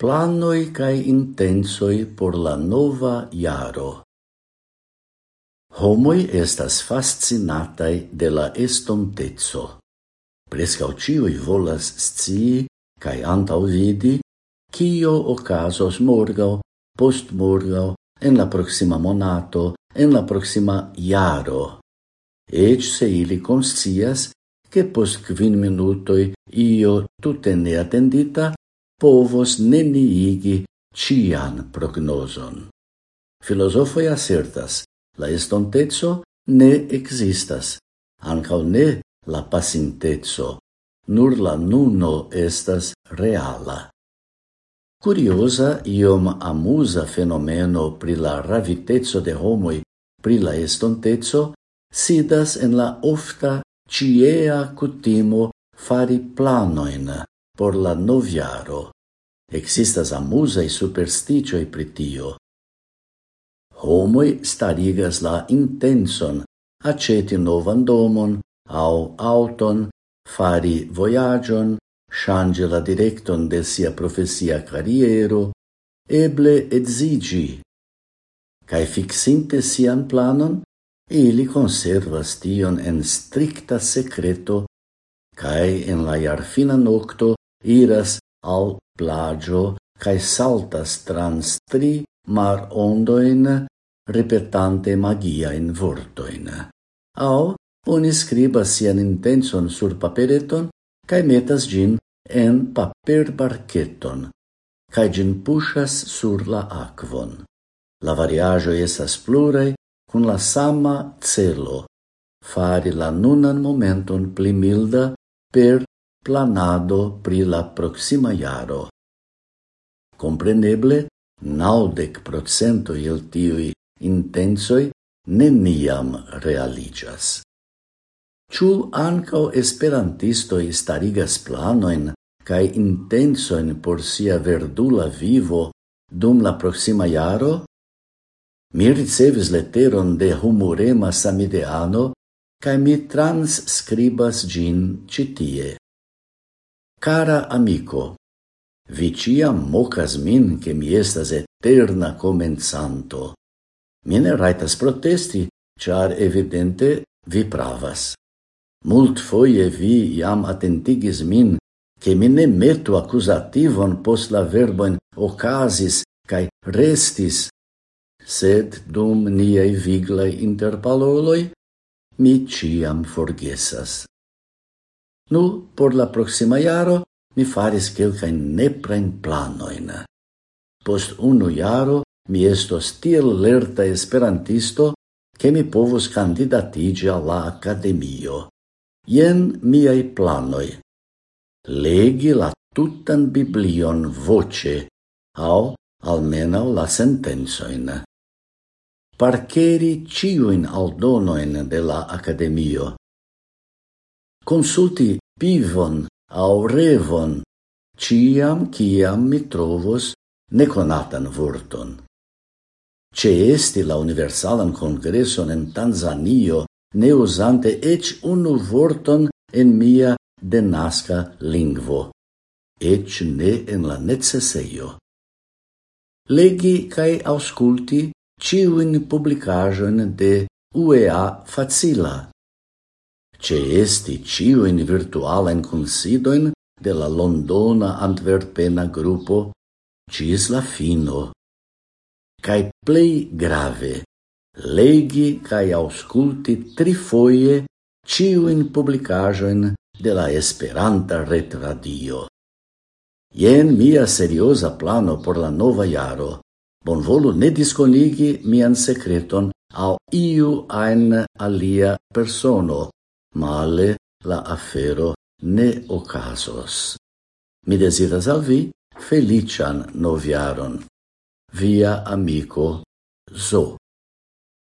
planoi cae intensoi por la nova iaro. Homoi estas fascinatai de la estontezo. Prescau cioi volas scii cae antau vidi cio ocasos morgau, post morgau, en la proxima monato, en la proxima iaro. Ec se ili conscias che post quin minutoi io tutte neatendita povos neniigi cian prognozon. Filosofoi assertas, la estontezzo ne existas, ancau ne la pacintezo, nur la nuno estas reala. Curiosa iom amusa fenomeno pri la ravitezzo de homoi pri la estontezzo sidas en la ofta ciea cutimo fari planoin por la noviaro Existas amusai superstitioi pritio. Homoi starigas la intenson aceti novan domon au auton, fari voyagion, change la directon de sia profesia carriero, eble edzigi. Cai fixinte sian planon, ili conservas tion en stricta secreto, cae en la iarfina nocto iras al plagio cae saltas trans tri marondojn ripetante magiajn vortoin. Au, oni scriba sian intenson sur papereton cae metas gin en paper paperbarketon cae gin pushas sur la aquon. La variajo esas plurei kun la sama celo: fari la nunan momenton pli milda per planado pri la proxima jaro. Compreneble, naudec procento il tiui intensoi neniam realigas. Ciu ancao esperantistoi starigas planoin cae intensoin por sia verdula vivo dum la proxima jaro? Mi ricevis letteron de humorema samideano cae mi transcribas gin citie. Cara amico, vi ciam mocas min che mi estas eterna comenzanto. Mi ne raitas protesti, char evidente vi pravas. Mult foie vi iam attentigis min che mi ne metu accusativon pos la verboin ocasis cae restis, sed dum niei viglei interpaloloi mi ciam forgesas. Nu, por la proxima iaro, mi faris quelcain neprain planoin. Post unu iaro, mi estos tiel lerta esperantisto, che mi povus candidatigi alla academio. Ien miei planoi. Legi la tutan biblion voce, au almenau la sentensoin. Parceri ciuin aldonoin de la academio, consulti pivon au revon ciam kiam mi trovos neconatan vorton. Ĉeesti la Universalan Kongreson en Tanzanio ne usante ec unu vorton en mia denaska lingvo, ec ne en la necesseio. Legi cae ausculti ciuin publicajon de UEA facila ce esti ciu ciuin virtualen considoin de la Londona Antwerpena gruppo cis la fino. Cai plei grave, legi cai ausculti trifoie ciuin publicajoin de la Esperanta Retradio. Ien mia seriosa plano por la nova jaro. Bonvolu ne disconigi mian secreton au iu ein alia persono, male la afero ne ocasos. Mi desiras al vi felician noviaron. Via amico Zo.